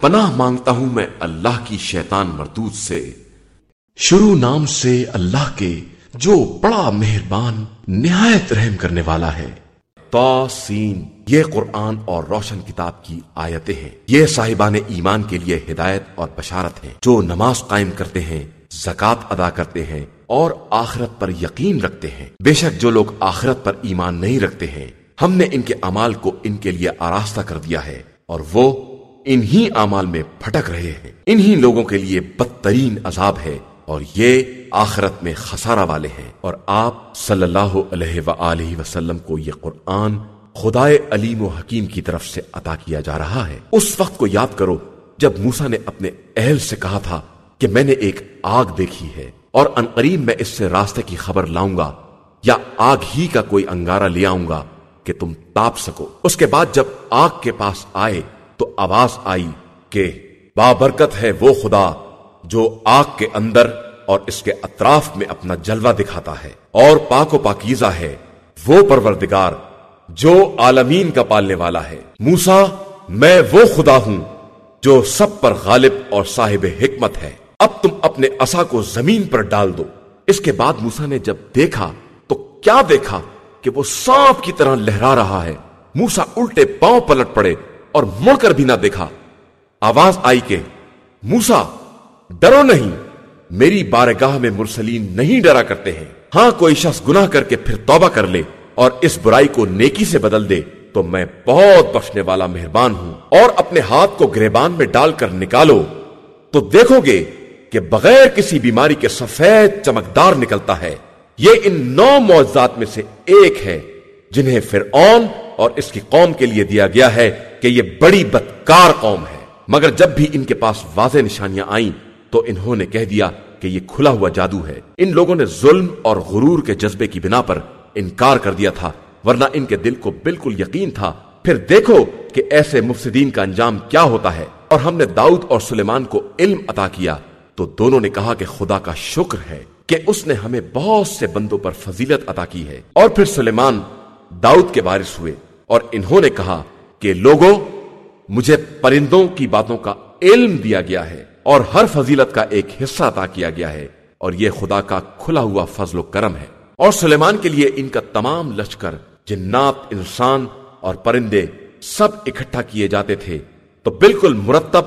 پناہ مانگتا ہوں میں اللہ کی شیطان مردود سے۔ شروع نام سے اللہ کے جو بڑا مہربان، نہایت رحم کرنے والا ہے۔ تو سین یہ قرآن اور روشن کتاب کی آیتیں ہیں۔ یہ صاحبان ایمان کے لیے ہدایت اور بشارت ہیں۔ جو نماز قائم کرتے ہیں زکات ادا کرتے ہیں اور آخرت پر یقین رکھتے ہیں۔ بے شک جو لوگ آخرت پر ایمان نہیں رکھتے ہیں، ہم نے ان کے امال کو ان کے لیے آراستہ کر دیا ہے اور وہ انہی امال میں پھٹک رہے ہیں۔ انہی لوگوں کے لیے بدترین عذاب ہے اور یہ آخرت میں خسارہ والے ہیں۔ اور آپ صلی اللہ علیہ وآلہ وسلم کو یہ قرآن خدائے علیم و حکیم کی طرف سے عطا کیا جا رہا ہے۔ اس وقت کو یاد کرو جب موسا نے اپنے اہل سے کہا تھا کہ میں نے ایک آگ دیکھی ہے اور انقریب میں اس سے راستے کی خبر لاؤں گا یا آگ ہی کا کوئی انگارہ لے آؤں گا کہ تم تاپ سکو۔ اس کے بعد جب آگ کے پاس آئے تو آواز آئی کہ بابرکت ہے وہ خدا جو آگ کے اندر اور اس کے اطراف میں اپنا جلوہ دکھاتا ہے اور پاک و پاکیزہ ہے۔ وہ پروردگار جو عالمین کا پالنے والا ہے۔ موسا میں وہ خدا ہوں جو سب پر غالب اور صاحب حکمت ہے۔ اب تم اپنے اصا کو زمین پر ڈال دو۔ اس کے بعد موسا نے جب دیکھا تو کیا دیکھا کہ وہ سانپ کی طرح لہرا رہا ہے۔ موسا الٹے پاؤں پلٹ پڑے۔ اور مڑ کر بھی نہ دیکھا۔ آواز آئی کہ موسا ڈرو نہیں، میری بارگاہ میں مرسلین نہیں ڈرا کرتے ہیں۔ ہاں کوئی شخص گناہ کر کے پھر توبہ کر لے اور اس برائی کو نیکی سے بدل دے، تو میں بہت بخشنے والا مہربان ہوں۔ اور اپنے ہاتھ کو گریبان میں ڈال کر نکالو۔ تو دیکھو گے کہ بغیر کسی بیماری کے سفید چمکدار نکلتا ہے۔ یہ ان نو معجزات میں سے ایک ہے، جنہیں فرعون اور اس کی قوم کے لیے دیا گیا ہے۔ کہ یہ بڑی بدکار قوم ہے۔ مگر جب بھی ان کے پاس واضح نشانیاں آئیں، تو انہوں نے کہہ دیا کہ یہ کھلا ہوا جادو ہے۔ ان لوگوں نے ظلم اور غرور کے جذبے کی بنا پر انکار کر دیا تھا، ورنہ ان کے دل کو بالکل یقین تھا۔ پھر دیکھو کہ ایسے مفسدین کا انجام کیا ہوتا ہے۔ اور ہم نے داؤد اور سلیمان کو علم عطا کیا، تو دونوں نے کہا کہ خدا کا شکر ہے کہ اس نے ہمیں بہت سے بندوں پر فضیلت عطا کی ہے۔ اور پھر سلیمان داؤد کے وارث ہوئے اور انہوں نے کہا کہ لوگوں، مجھے پرندوں کی باتوں کا علم دیا گیا ہے اور ہر فضیلت کا ایک حصہ عطا کیا گیا ہے اور یہ خدا کا کھلا ہوا فضل و کرم ہے۔ اور سلیمان کے لیے ان کا تمام لشکر، جنات، انسان اور پرندے سب اکٹھا کیے جاتے تھے۔ تو بالکل مرتب،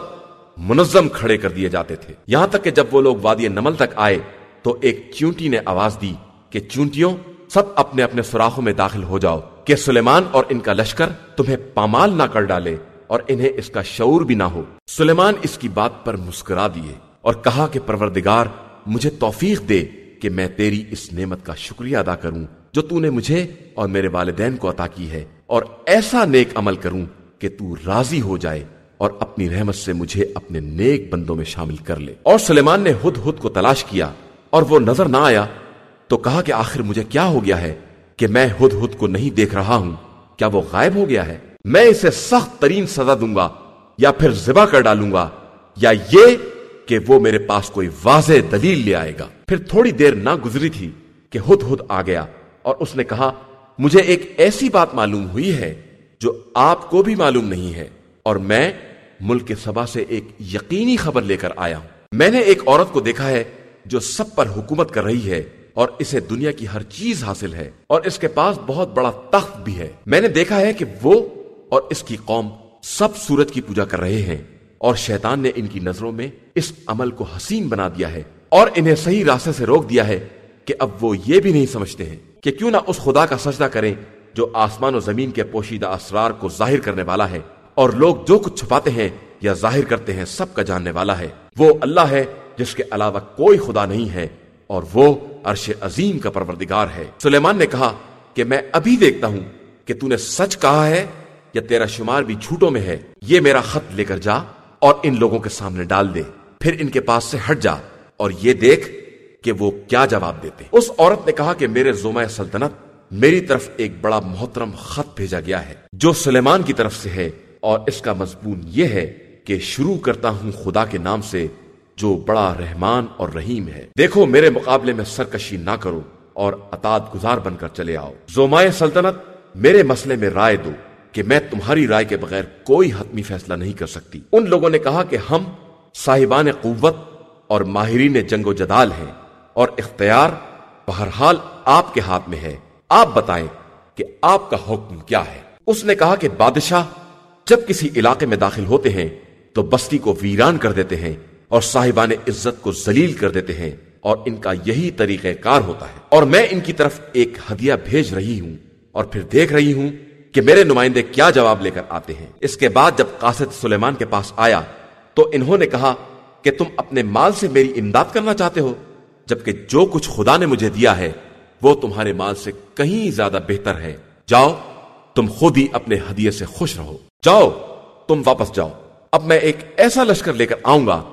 منظم کھڑے کر دیے جاتے تھے۔ یہاں تک کہ جب وہ لوگ وادی نمل تک آئے، تو ایک چونٹی نے آواز دی کہ، چونٹیوں، سب اپنے اپنے سوراخوں میں داخل ہو جاؤ۔ کہ سلیمان اور ان کا لشکر تمہیں پامال نہ کر ڈالے اور انہیں اس کا شعور بھی نہ ہو۔ سلیمان اس کی بات پر مسکرا دیے اور کہا کہ پروردگار، مجھے توفیق دے کہ میں تیری اس نعمت کا شکریہ ادا کروں جو تو نے مجھے اور میرے والدین کو عطا کی ہے اور ایسا نیک عمل کروں کہ تو راضی ہو جائے اور اپنی رحمت سے مجھے اپنے نیک بندوں میں شامل کر لے۔ اور سلیمان نے ہد ہد کو تلاش کیا اور وہ نظر نہ آیا تو کہا کہ آخر مجھے کیا ہو گیا ہے؟ کہ میں ہد ہد کو نہیں دیکھ رہا ہوں۔ کیا وہ غائب ہو گیا ہے؟ میں اسے سخت ترین سزا دوں گا یا پھر ذبح کر ڈالوں گا یا یہ کہ وہ میرے پاس کوئی واضح دلیل لے آئے گا۔ پھر تھوڑی دیر نہ گزری تھی کہ ہد ہد آ گیا اور اس نے کہا، مجھے ایک ایسی بات معلوم ہوئی ہے جو آپ کو بھی معلوم نہیں ہے اور میں ملک سبا سے ایک یقینی خبر لے کر آیا ہوں۔ میں نے ایک عورت کو دیکھا ہے جو سب پر حکومت کر رہی ہے۔ اور اسے دنیا کی ہر چیز حاصل ہے اور اس کے پاس بہت بڑا تخت بھی ہے۔ میں نے دیکھا ہے کہ وہ اور اس کی قوم سب سورج کی پوجا کر رہے ہیں اور شیطان نے ان کی نظروں میں اس عمل کو حسین بنا دیا ہے اور انہیں صحیح راستے سے روک دیا ہے کہ اب وہ یہ بھی نہیں سمجھتے ہیں کہ کیوں نہ اس خدا کا سجدہ کریں جو آسمان و زمین کے پوشیدہ اسرار کو ظاہر کرنے والا ہے اور لوگ جو کچھ چھپاتے ہیں یا ظاہر کرتے ہیں سب کا جاننے والا ہے۔ وہ اللہ ہے جس کے علاوہ کوئی خدا نہیں ہے اور وہ عرش عظیم کا پروردگار ہے۔ سلیمان نے کہا کہ میں ابھی دیکھتا ہوں کہ تو نے سچ کہا ہے یا تیرا شمار بھی جھوٹوں میں ہے۔ یہ میرا خط لے کر جا اور ان لوگوں کے سامنے ڈال دے۔ پھر ان کے پاس سے ہٹ جا اور یہ دیکھ کہ وہ کیا جواب دیتے۔ اس عورت نے کہا کہ میرے زومہ سلطنت میری طرف ایک بڑا محترم خط بھیجا گیا ہے جو سلیمان کی طرف سے ہے اور اس کا مضمون یہ ہے کہ شروع کرتا ہوں خدا کے نام سے جو بڑا رحمان اور رحیم ہے۔ دیکھو، میرے مقابلے میں سرکشی نہ کرو اور اطاعت گزار بن کر چلے آؤ۔ زومائے سلطنت، میرے مسئلے میں رائے دو کہ میں تمہاری رائے کے بغیر کوئی حتمی فیصلہ نہیں کر سکتی۔ ان لوگوں نے کہا کہ ہم صاحبان قوت اور ماہرین جنگ و جدال ہیں اور اختیار بہرحال آپ کے ہاتھ میں ہے۔ آپ بتائیں کہ آپ کا حکم کیا ہے۔ اس نے کہا کہ بادشاہ جب کسی علاقے میں داخل ہوتے ہیں تو بستی کو ویران کر دیتے ہیں۔ اور صاحبان عزت کو ذلیل کر دیتے ہیں اور ان کا یہی طریقہ کار ہوتا ہے۔ اور میں ان کی طرف ایک ہدیہ بھیج رہی ہوں اور پھر دیکھ رہی ہوں کہ میرے نمائندے کیا جواب لے کر آتے ہیں۔ اس کے بعد جب قاصد سلیمان کے پاس آیا تو انہوں نے کہا کہ تم اپنے مال سے میری امداد کرنا چاہتے ہو، جبکہ جو کچھ خدا نے مجھے دیا ہے وہ تمہارے مال سے کہیں زیادہ بہتر ہے۔ جاؤ، تم خود ہی اپنے ہدیے سے خوش رہو۔ جاؤ، تم واپس جاؤ۔ اب میں ایک ایسا لشکر لے کر آؤں گا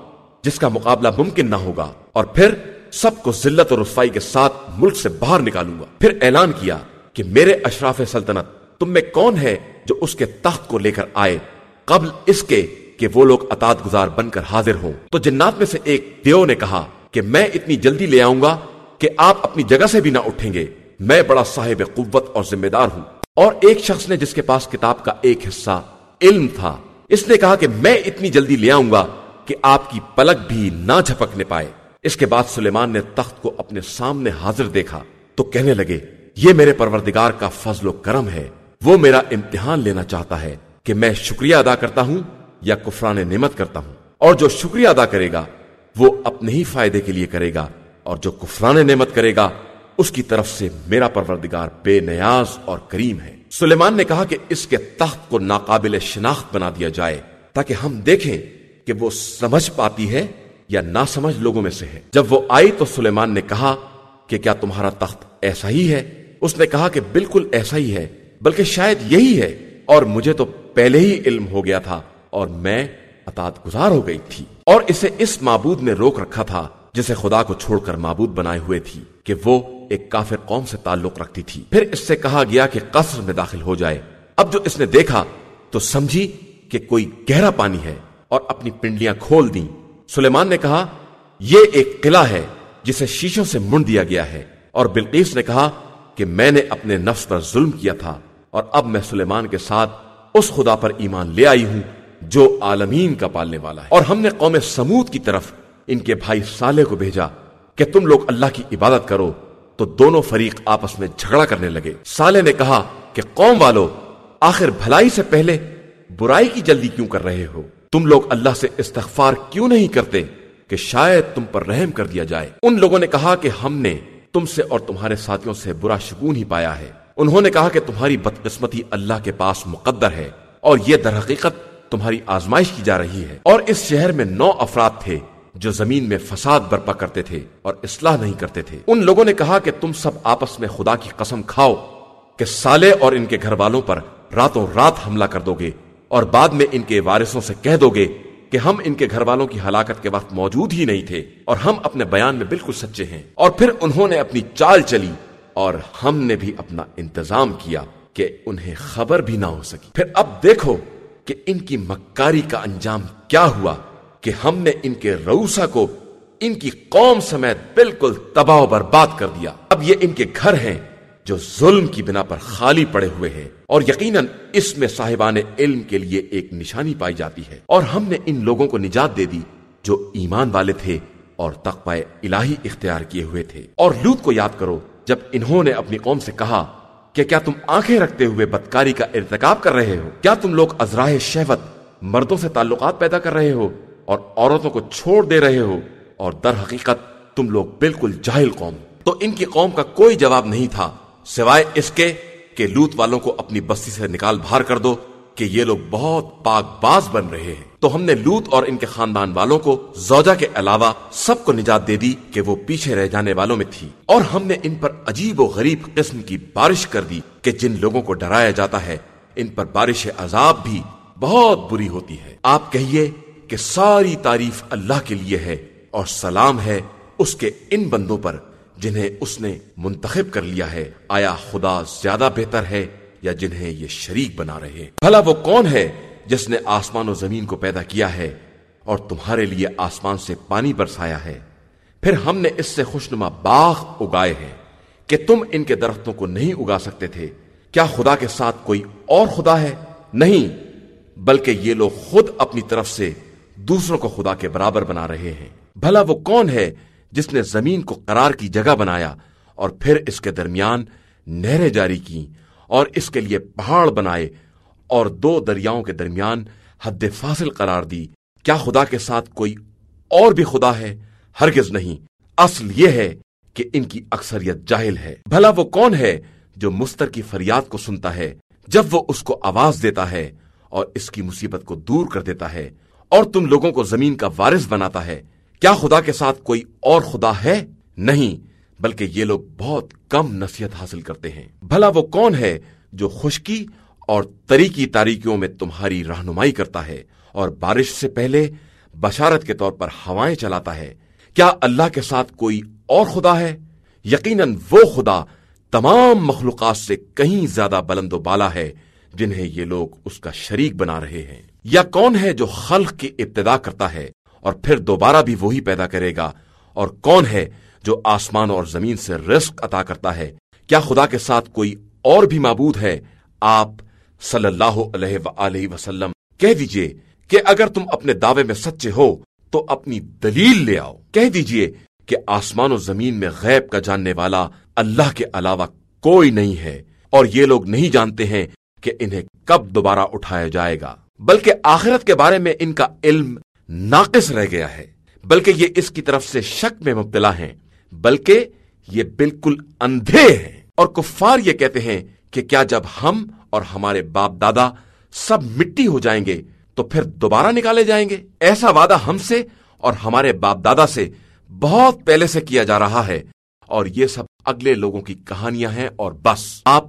جس کا مقابلہ ممکن نہ ہوگا اور پھر سب کو ذلت اور رسوائی کے ساتھ ملک سے باہر نکالوں گا۔ پھر اعلان کیا کہ میرے اشراف سلطنت تم میں کون ہے جو اس کے تخت کو لے کر آئے قبل اس کے کہ وہ لوگ اطاعت گزار بن کر حاضر ہوں۔ تو جنات میں سے ایک دیو نے کہا کہ میں اتنی جلدی لے آؤں گا کہ آپ اپنی جگہ سے بھی نہ اٹھیں گے۔ میں بڑا صاحب قوت اور ذمہ دار ہوں۔ اور ایک شخص نے جس کے پاس کتاب کا ایک حصہ علم تھا، اس نے کہا کہ میں اتنی جلدی لے آؤں گا کہ آپ کی پلک بھی نہ جھپکنے پائے۔ اس کے بعد سلیمان نے تخت کو اپنے سامنے حاضر دیکھا تو کہنے لگے، یہ میرے پروردگار کا فضل و کرم ہے۔ وہ میرا امتحان لینا چاہتا ہے کہ میں شکریہ ادا کرتا ہوں یا کفران نعمت کرتا ہوں۔ اور جو شکریہ ادا کرے گا، وہ اپنے ہی فائدے کے لیے کرے گا۔ اور جو کفران نعمت کرے گا، اس کی طرف سے میرا پروردگار بے نیاز اور کریم ہے۔ سلیمان نے کہا کہ اس کے تخت کو ناقابل شناخت بنا دیا جائے تاکہ ہم دیکھیں کہ وہ سمجھ پاتی ہے یا نہ سمجھ لوگوں میں سے ہے۔ جب وہ آئی تو سلیمان نے کہا کہ کیا تمہارا تخت ایسا ہی ہے؟ اس نے کہا کہ بالکل ایسا ہی ہے، بلکہ شاید یہی ہے۔ اور مجھے تو پہلے ہی علم ہو گیا تھا اور میں اطاعت گزار ہو گئی تھی۔ اور اسے اس معبود نے روک رکھا تھا، جسے خدا کو چھوڑ کر معبود بنائے ہوئے تھی کہ وہ ایک کافر قوم سے تعلق رکھتی تھی۔ پھر اس سے کہا گیا کہ قصر میں داخل ہو جائے۔ اب جو اس نے دیکھا تو سمجھی کہ کوئی گہرا پانی ہے۔ اور اپنی پنڈلیاں کھول دیں۔ سلیمان نے کہا، یہ ایک قلعہ ہے جسے شیشوں سے منڈ دیا گیا ہے۔ اور بلقیس نے کہا کہ میں نے اپنے نفس پر ظلم کیا تھا، اور اب میں سلیمان کے ساتھ اس خدا پر ایمان لے آئی ہوں جو عالمین کا پالنے والا ہے۔ اور ہم نے قوم سمود کی طرف ان کے بھائی سالے کو بھیجا کہ تم لوگ اللہ کی عبادت کرو۔ تو دونوں فریق آپس میں جھگڑا کرنے لگے۔ سالے نے کہا کہ قوم والو، آخر بھلائی سے پہلے برائی کی جلدی کیوں کر رہے ہو؟ تم لوگ اللہ سے استغفار کیوں نہیں کرتے کہ شاید تم پر رحم کر دیا جائے؟ ان لوگوں نے کہا کہ ہم نے تم سے اور تمہارے ساتھیوں سے برا شگون ہی پایا ہے۔ انہوں نے کہا کہ تمہاری بدقسمتی اللہ کے پاس مقدر ہے اور یہ در حقیقت تمہاری آزمائش کی جا رہی ہے۔ اور اس شہر میں نو افراد تھے جو زمین میں فساد برپا کرتے تھے اور اصلاح نہیں کرتے تھے۔ ان لوگوں نے کہا کہ تم سب آپس میں خدا کی قسم کھاؤ کہ سالے اور ان کے گھر والوں پر راتوں رات حملہ کر دو گے۔ اور بعد میں ان کے وارثوں سے کہہ دو گے کہ ہم ان کے گھر والوں کی ہلاکت کے وقت موجود ہی نہیں تھے اور ہم اپنے بیان میں بالکل سچے ہیں۔ اور پھر انہوں نے اپنی چال چلی اور ہم نے بھی اپنا انتظام کیا کہ انہیں خبر بھی نہ ہو سکی۔ پھر اب دیکھو کہ ان کی مکاری کا انجام کیا ہوا کہ ہم نے ان کے روسا کو ان کی قوم سمیت بالکل تباہ و برباد کر دیا۔ اب یہ ان کے گھر ہیں۔ جو ظلم کی بنا پر خالی پڑے ہوئے ہیں اور یقیناً اس میں صاحبان علم کے لیے ایک نشانی پائی جاتی ہے۔ اور ہم نے ان لوگوں کو نجات دے دی جو ایمان والے تھے اور تقوی الہی اختیار کیے ہوئے تھے۔ اور لوت کو یاد کرو، جب انہوں نے اپنی قوم سے کہا کہ کیا تم آنکھیں رکھتے ہوئے بدکاری کا ارتکاب کر رہے ہو؟ کیا تم لوگ ازراہ شہوت مردوں سے تعلقات پیدا کر رہے ہو اور عورتوں کو چھوڑ دے رہے ہو؟ اور در حقیقت تم لوگ بالکل جاہل قوم۔ تو ان کی قوم کا کوئی جواب نہیں تھا۔ سوائے اس کے کہ لوت والوں کو اپنی بستی سے نکال باہر کر دو کہ یہ لوگ بہت پاک باز بن رہے ہیں۔ تو ہم نے لوت اور ان کے خاندان والوں کو زوجہ کے علاوہ سب کو نجات دے دی کہ وہ پیچھے رہ جانے والوں میں تھی۔ اور ہم نے ان پر عجیب و غریب قسم کی بارش کر دی کہ جن لوگوں کو ڈرایا جاتا ہے، ان پر بارش عذاب بھی بہت بری ہوتی ہے۔ آپ کہیے کہ ساری تعریف اللہ کے لیے ہے اور سلام ہے اس کے ان بندوں پر۔ جنہیں اس نے منتخب کر لیا ہے۔ آیا خدا زیادہ بہتر ہے یا جنہیں یہ شریک بنا رہے بھلا وہ کون ہے جس نے آسمان و زمین کو پیدا کیا ہے اور تمہارے لیے آسمان سے پانی برسایا ہے؟ پھر ہم نے اس سے خوشنما باغ اگائے ہیں کہ تم ان کے درختوں کو نہیں اگا سکتے تھے۔ کیا خدا کے ساتھ کوئی اور خدا ہے؟ نہیں، بلکہ یہ لوگ خود اپنی طرف سے دوسروں کو خدا کے برابر بنا رہے ہیں۔ بھلا وہ کون ہے جس نے زمین کو قرار کی جگہ بنایا اور پھر اس کے درمیان نہریں جاری کی اور اس کے لیے پہاڑ بنائے اور دو دریاؤں کے درمیان حد فاصل قرار دی۔ کیا خدا کے ساتھ کوئی اور بھی خدا ہے؟ ہرگز نہیں۔ اصل یہ ہے کہ ان کی اکثریت جاہل ہے۔ بھلا وہ کون ہے جو مستر کی فریاد کو سنتا ہے، جب وہ اس کو آواز دیتا ہے اور اس کی مصیبت کو دور کر دیتا ہے اور تم لوگوں کو زمین کا وارث بناتا ہے؟ کیا خدا کے ساتھ کوئی اور خدا ہے؟ نہیں، بلکہ یہ لوگ بہت کم نصیحت حاصل کرتے ہیں۔ بھلا وہ کون ہے جو خشکی اور طریقی تاریکیوں میں تمہاری رہنمائی کرتا ہے اور بارش سے پہلے بشارت کے طور پر ہوائیں چلاتا ہے؟ کیا اللہ کے ساتھ کوئی اور خدا ہے؟ یقیناً وہ خدا تمام مخلوقات سے کہیں زیادہ بلند و بالا ہے جنہیں یہ لوگ اس کا شریک بنا رہے ہیں۔ یا کون ہے جو خلق کی ابتدا کرتا ہے؟ اور پھر دوبارہ بھی وہی پیدا کرے گا۔ اور کون ہے جو آسمان اور زمین سے رزق عطا کرتا ہے؟ کیا خدا کے ساتھ کوئی اور بھی معبود ہے؟ آپ صلی اللہ علیہ وآلہ وسلم، کہہ دیجیے کہ اگر تم اپنے دعوے میں سچے ہو تو اپنی دلیل لے آؤ۔ کہہ دیجیے کہ آسمان و زمین میں غیب کا جاننے والا اللہ کے علاوہ کوئی نہیں ہے۔ اور یہ لوگ نہیں جانتے ہیں کہ انہیں کب دوبارہ اٹھایا جائے گا۔ بلکہ آخرت کے بارے میں ان کا علم ناقص رہ گیا ہے۔ بلکہ یہ اس کی طرف سے شک میں مبتلا ہیں، بلکہ یہ بالکل اندھے ہیں۔ اور کفار یہ کہتے ہیں کہ کیا جب ہم اور ہمارے باپ دادا سب مٹی ہو جائیں گے، تو پھر دوبارہ نکالے جائیں گے۔ ایسا وعدہ ہم سے اور ہمارے باپ دادا سے بہت پہلے سے کیا جا رہا ہے۔ اور یہ سب اگلے لوگوں کی کہانیاں ہیں اور بس آپ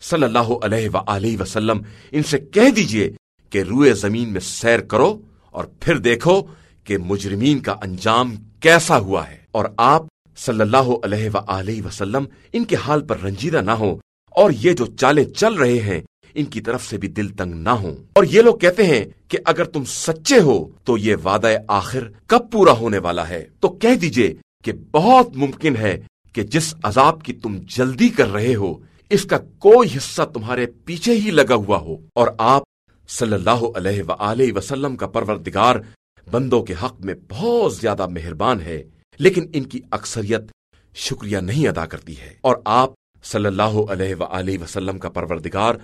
صلی اللہ علیہ وآلہ وسلم ان سے کہہ دیجیے کہ روئے زمین میں سیر کرو اور پھر دیکھو کہ مجرمین کا انجام کیسا ہوا ہے۔ اور آپ صلی اللہ علیہ وآلہ وسلم ان کے حال پر رنجیدہ نہ ہو اور یہ جو چالیں چل رہے ہیں، ان کی طرف سے بھی دل تنگ نہ ہوں۔ اور یہ لوگ کہتے ہیں کہ اگر تم سچے ہو تو یہ وعدہ آخر کب پورا ہونے والا ہے؟ تو کہہ دیجیے کہ بہت ممکن ہے کہ جس عذاب کی تم جلدی کر رہے ہو، اس کا کوئی حصہ تمہارے پیچھے ہی لگا ہوا ہو۔ اور آپ صلی اللہ علیہ وآلہ وسلم کا پروردگار بندوں کے حق میں بہت زیادہ مہربان ہے، لیکن ان کی اکثریت شکریہ نہیں ادا کرتی ہے۔ اور آپ صلی اللہ علیہ وآلہ وسلم کا پروردگار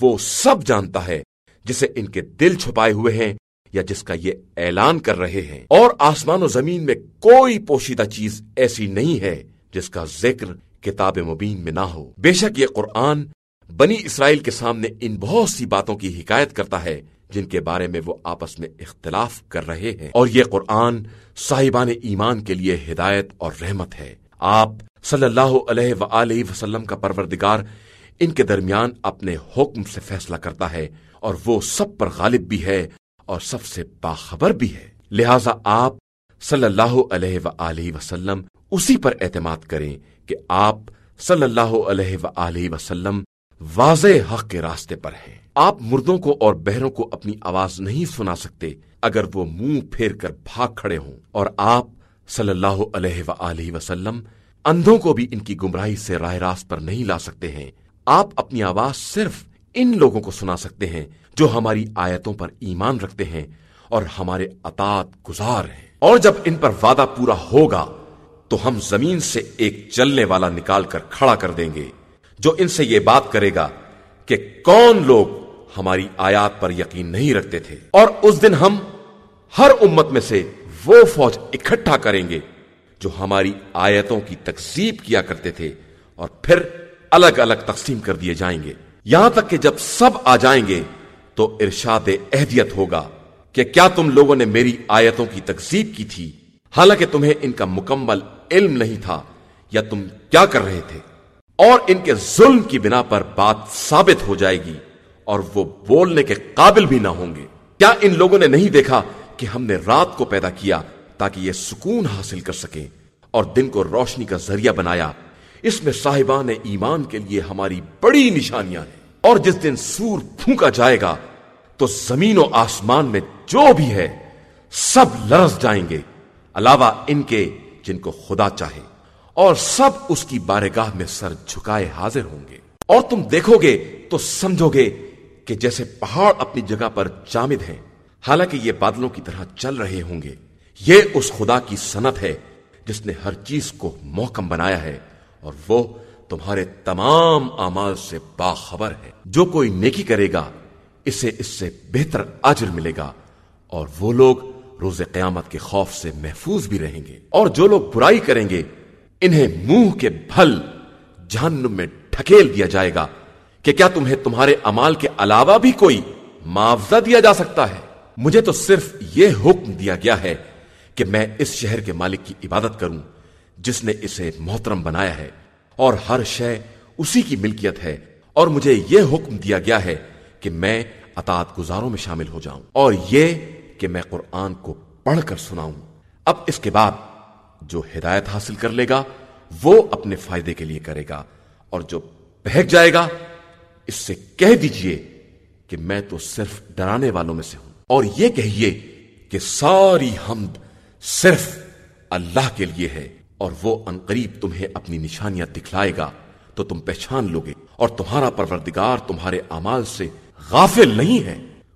وہ سب جانتا ہے جسے ان کے دل چھپائے ہوئے ہیں یا جس کا یہ اعلان کر رہے ہیں۔ اور آسمان و زمین میں کوئی پوشیدہ چیز ایسی نہیں ہے جس کا ذکر کتاب مبین میں نہ ہو۔ بے شک یہ قرآن بنی اسرائیل کے سامنے ان بہت سی باتوں کی حکایت کرتا ہے، جن کے بارے میں وہ آپس میں اختلاف کر رہے ہیں۔ اور یہ قرآن صاحبان ایمان کے لیے ہدایت اور رحمت ہے۔ آپ صلی اللہ علیہ وآلہ وسلم کا پروردگار ان کے درمیان اپنے حکم سے فیصلہ کرتا ہے اور وہ سب پر غالب بھی ہے اور سب سے باخبر بھی ہے۔ لہذا آپ صلی اللہ علیہ وآلہ وسلم اسی پر اعتماد کریں کہ آپ صلی اللہ علیہ وآلہ وسلم واضح حق کے راستے پر ہیں آپ مردوں کو اور بہروں کو اپنی آواز نہیں سنا سکتے اگر وہ منہ پھیر کر بھاگ کھڑے ہوں۔ اور آپ صلی اللہ علیہ وآلہ وسلم اندھوں کو بھی ان کی گمراہی سے راہ راست پر نہیں لا سکتے ہیں۔ آپ اپنی آواز صرف ان لوگوں کو سنا سکتے ہیں جو ہماری آیتوں پر ایمان رکھتے ہیں اور ہمارے اطاط گزار ہیں۔ اور جب ان پر وعدہ پورا ہوگا تو ہم زمین سے ایک چلنے والا نکال کر کھڑا کر دیں گے۔ جو ان سے یہ بات کرے گا کہ کون لوگ ہماری آیات پر یقین نہیں رکھتے تھے۔ اور اس دن ہم ہر امت میں سے وہ فوج اکٹھا کریں گے جو ہماری آیتوں کی تقسیب کیا کرتے تھے اور پھر الگ الگ تقسیم کر دیے جائیں گے۔ یہاں تک کہ جب سب آ جائیں گے تو ارشاد اہدیت ہوگا کہ کیا تم لوگوں نے میری آیتوں کی تقسیب کی تھی؟ حالانکہ تمہیں ان کا مکمل علم نہیں تھا یا تم کیا کر رہے تھے؟ اور ان کے ظلم کی بنا پر بات ثابت ہو جائے گی اور وہ بولنے کے قابل بھی نہ ہوں گے۔ کیا ان لوگوں نے نہیں دیکھا کہ ہم نے رات کو پیدا کیا تاکہ یہ سکون حاصل کر سکیں اور دن کو روشنی کا ذریعہ بنایا؟ اس میں صاحبان ایمان کے لیے ہماری بڑی نشانیاں ہیں۔ اور جس دن سور پھونکا جائے گا، تو زمین و آسمان میں جو بھی ہے، سب لرز جائیں گے۔ علاوہ ان کے جن کو خدا چاہے۔ اور سب اس کی بارگاہ میں سر جھکائے حاضر ہوں گے۔ اور تم دیکھو گے تو سمجھو گے کہ جیسے پہاڑ اپنی جگہ پر جامد ہیں، حالانکہ یہ بادلوں کی طرح چل رہے ہوں گے۔ یہ اس خدا کی صنعت ہے جس نے ہر چیز کو محکم بنایا ہے، اور وہ تمہارے تمام اعمال سے باخبر ہے۔ جو کوئی نیکی کرے گا، اسے اس سے بہتر اجر ملے گا، اور وہ لوگ روز قیامت کے خوف سے محفوظ بھی رہیں گے۔ اور جو لوگ برائی کریں گے انہیں منہ کے بھل جہنم میں ڈھکیل دیا جائے گا کہ کیا تمہیں تمہارے امال کے علاوہ بھی کوئی معاوضہ دیا جا سکتا ہے؟ مجھے تو صرف یہ حکم دیا گیا ہے کہ میں اس شہر کے مالک کی عبادت کروں جس نے اسے محترم بنایا ہے اور ہر شے اسی کی ملکیت ہے اور مجھے یہ حکم دیا گیا ہے کہ میں اطاعت گزاروں میں شامل ہو جاؤں اور یہ کہ میں قرآن کو پڑھ کر سناؤں۔ اب اس کے بعد جو ہدایت حاصل کر لے گا، وہ اپنے فائدے کے لیے کرے گا، اور جو بہک جائے گا، اس سے کہہ دیجیے کہ میں تو صرف ڈرانے والوں میں سے ہوں۔ اور یہ کہیے کہ ساری حمد صرف اللہ کے لیے ہے، اور وہ انقریب تمہیں اپنی نشانیاں دکھلائے گا تو تم پہچان لوگے، اور تمہارا پروردگار تمہارے اعمال سے غافل نہیں ہے۔